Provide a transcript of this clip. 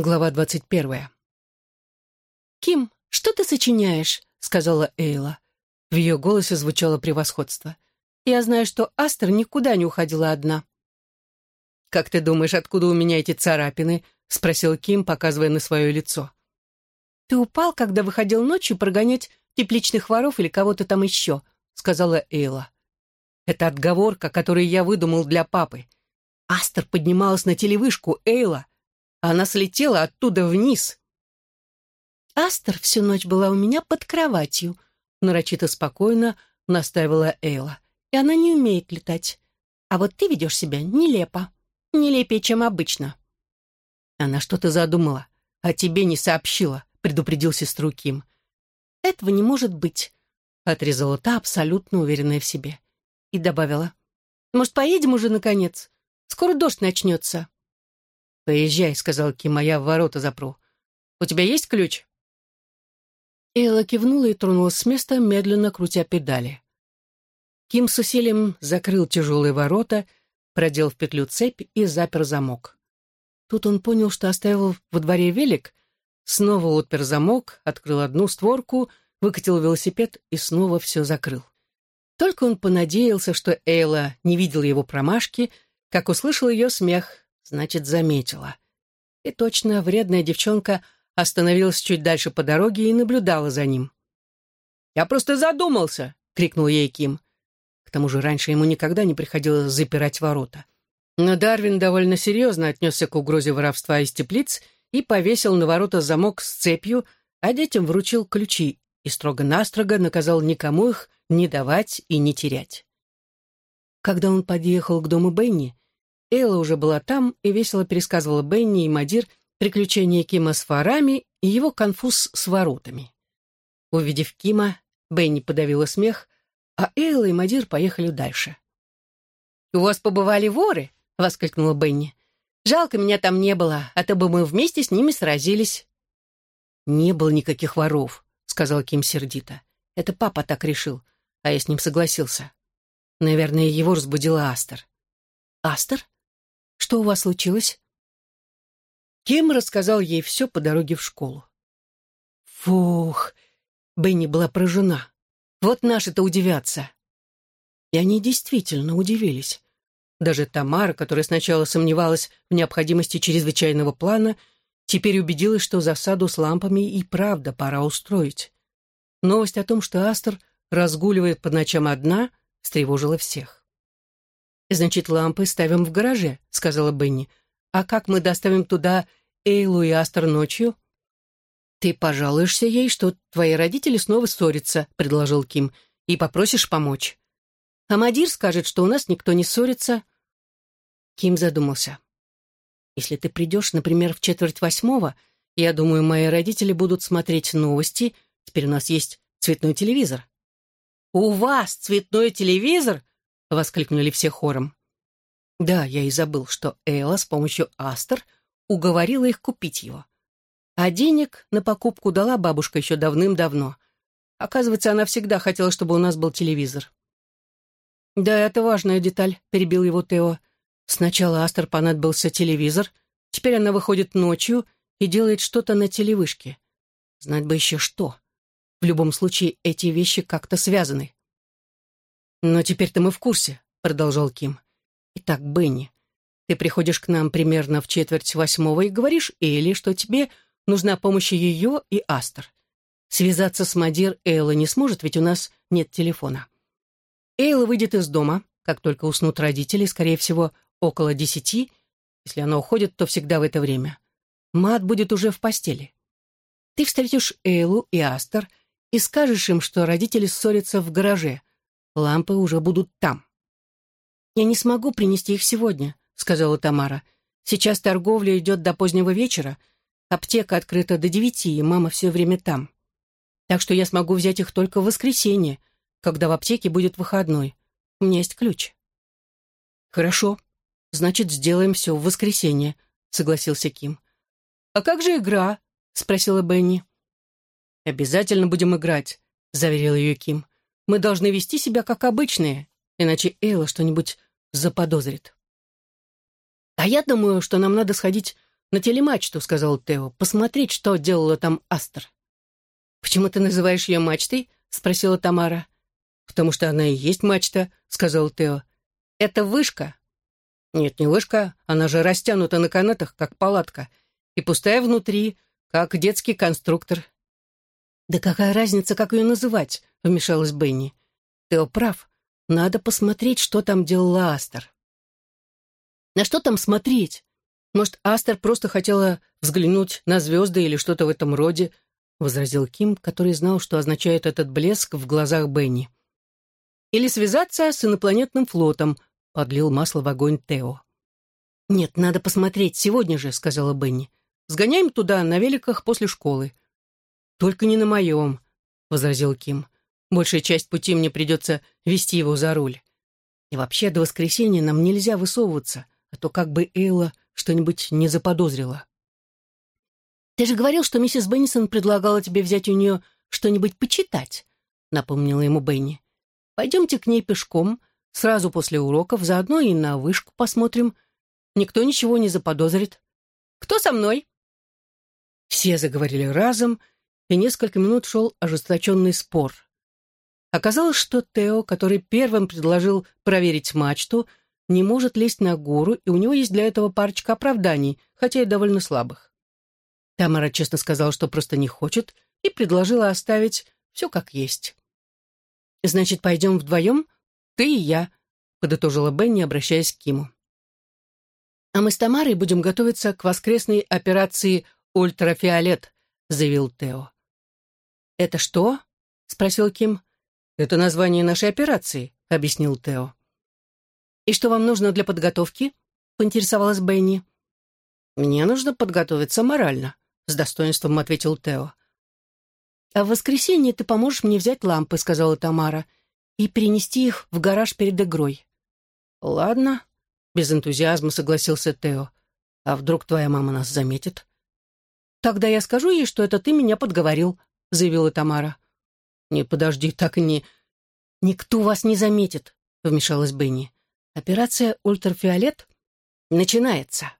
Глава двадцать первая. «Ким, что ты сочиняешь?» — сказала Эйла. В ее голосе звучало превосходство. «Я знаю, что Астер никуда не уходила одна». «Как ты думаешь, откуда у меня эти царапины?» — спросил Ким, показывая на свое лицо. «Ты упал, когда выходил ночью прогонять тепличных воров или кого-то там еще», — сказала Эйла. «Это отговорка, которую я выдумал для папы. Астер поднималась на телевышку, Эйла. Она слетела оттуда вниз. «Астер всю ночь была у меня под кроватью», — нарочито спокойно настаивала Эйла. «И она не умеет летать. А вот ты ведешь себя нелепо. Нелепее, чем обычно». «Она что-то задумала, а тебе не сообщила», — предупредил сестру Ким. «Этого не может быть», — отрезала та, абсолютно уверенная в себе. И добавила. «Может, поедем уже, наконец? Скоро дождь начнется». «Поезжай», — сказал Ким, — «а я в ворота запру. У тебя есть ключ?» Элла кивнула и тронулась с места, медленно крутя педали. Ким с усилием закрыл тяжелые ворота, продел в петлю цепь и запер замок. Тут он понял, что оставил во дворе велик, снова отпер замок, открыл одну створку, выкатил велосипед и снова все закрыл. Только он понадеялся, что Эйла не видел его промашки, как услышал ее смех, Значит, заметила. И точно, вредная девчонка остановилась чуть дальше по дороге и наблюдала за ним. «Я просто задумался!» — крикнул ей Ким. К тому же раньше ему никогда не приходилось запирать ворота. Но Дарвин довольно серьезно отнесся к угрозе воровства из теплиц и повесил на ворота замок с цепью, а детям вручил ключи и строго-настрого наказал никому их не давать и не терять. Когда он подъехал к дому Бенни, Эйла уже была там и весело пересказывала Бенни и Мадир приключения Кима с фарами и его конфуз с воротами. Увидев Кима, Бенни подавила смех, а Эйла и Мадир поехали дальше. «У вас побывали воры?» — воскликнула Бенни. «Жалко, меня там не было, а то бы мы вместе с ними сразились». «Не было никаких воров», — сказал Ким сердито. «Это папа так решил, а я с ним согласился. Наверное, его разбудила Астер». «Астер? Что у вас случилось?» Ким рассказал ей все по дороге в школу. «Фух!» Бенни была поражена. «Вот наши-то удивятся!» И они действительно удивились. Даже Тамара, которая сначала сомневалась в необходимости чрезвычайного плана, теперь убедилась, что засаду с лампами и правда пора устроить. Новость о том, что Астер разгуливает по ночам одна, встревожила всех. «Значит, лампы ставим в гараже», — сказала Бенни. «А как мы доставим туда Эйлу и Астер ночью?» «Ты пожалуешься ей, что твои родители снова ссорятся», — предложил Ким, «и попросишь помочь. А Мадир скажет, что у нас никто не ссорится». Ким задумался. «Если ты придешь, например, в четверть восьмого, я думаю, мои родители будут смотреть новости. Теперь у нас есть цветной телевизор». «У вас цветной телевизор?» — воскликнули все хором. Да, я и забыл, что Элла с помощью Астер уговорила их купить его. А денег на покупку дала бабушка еще давным-давно. Оказывается, она всегда хотела, чтобы у нас был телевизор. «Да, это важная деталь», — перебил его Тео. «Сначала Астер понадобился телевизор, теперь она выходит ночью и делает что-то на телевышке. Знать бы еще что. В любом случае, эти вещи как-то связаны». «Но теперь-то мы в курсе», — продолжал Ким. «Итак, Бенни, ты приходишь к нам примерно в четверть восьмого и говоришь Элли, что тебе нужна помощь ее и Астер. Связаться с Мадир Элла не сможет, ведь у нас нет телефона. Эйла выйдет из дома, как только уснут родители, скорее всего, около десяти. Если она уходит, то всегда в это время. Мат будет уже в постели. Ты встретишь Эйлу и Астер и скажешь им, что родители ссорятся в гараже, Лампы уже будут там. «Я не смогу принести их сегодня», — сказала Тамара. «Сейчас торговля идет до позднего вечера. Аптека открыта до девяти, и мама все время там. Так что я смогу взять их только в воскресенье, когда в аптеке будет выходной. У меня есть ключ». «Хорошо. Значит, сделаем все в воскресенье», — согласился Ким. «А как же игра?» — спросила Бенни. «Обязательно будем играть», — заверил ее Ким. Мы должны вести себя как обычные, иначе Эйла что-нибудь заподозрит. А я думаю, что нам надо сходить на телемачту», — сказал Тео, — «посмотреть, что делала там Астер». «Почему ты называешь ее мачтой?» — спросила Тамара. «Потому что она и есть мачта», — сказал Тео. «Это вышка». «Нет, не вышка, она же растянута на канатах, как палатка, и пустая внутри, как детский конструктор». «Да какая разница, как ее называть?» — вмешалась Бенни. «Тео прав. Надо посмотреть, что там делала Астер». «На что там смотреть? Может, Астер просто хотела взглянуть на звезды или что-то в этом роде?» — возразил Ким, который знал, что означает этот блеск в глазах Бенни. Или связаться с инопланетным флотом, подлил масло в огонь Тео. «Нет, надо посмотреть сегодня же», — сказала Бенни. «Сгоняем туда на великах после школы». «Только не на моем», — возразил Ким. «Большая часть пути мне придется вести его за руль. И вообще до воскресенья нам нельзя высовываться, а то как бы Эйла что-нибудь не заподозрила». «Ты же говорил, что миссис Беннисон предлагала тебе взять у нее что-нибудь почитать», — напомнила ему Бенни. Пойдемте к ней пешком, сразу после уроков, заодно и на вышку посмотрим. Никто ничего не заподозрит. Кто со мной?» Все заговорили разом, и несколько минут шел ожесточенный спор. Оказалось, что Тео, который первым предложил проверить мачту, не может лезть на гору, и у него есть для этого парочка оправданий, хотя и довольно слабых. Тамара честно сказала, что просто не хочет, и предложила оставить все как есть. «Значит, пойдем вдвоем? Ты и я», — подытожила Бенни, обращаясь к Киму. «А мы с Тамарой будем готовиться к воскресной операции «Ультрафиолет», — заявил Тео. «Это что?» — спросил Ким. «Это название нашей операции», — объяснил Тео. «И что вам нужно для подготовки?» — поинтересовалась Бенни. «Мне нужно подготовиться морально», — с достоинством ответил Тео. «А в воскресенье ты поможешь мне взять лампы», — сказала Тамара, «и перенести их в гараж перед игрой». «Ладно», — без энтузиазма согласился Тео. «А вдруг твоя мама нас заметит?» «Тогда я скажу ей, что это ты меня подговорил», — заявила Тамара. «Не, подожди, так и не...» «Никто вас не заметит», — вмешалась Бенни. «Операция «Ультрафиолет» начинается».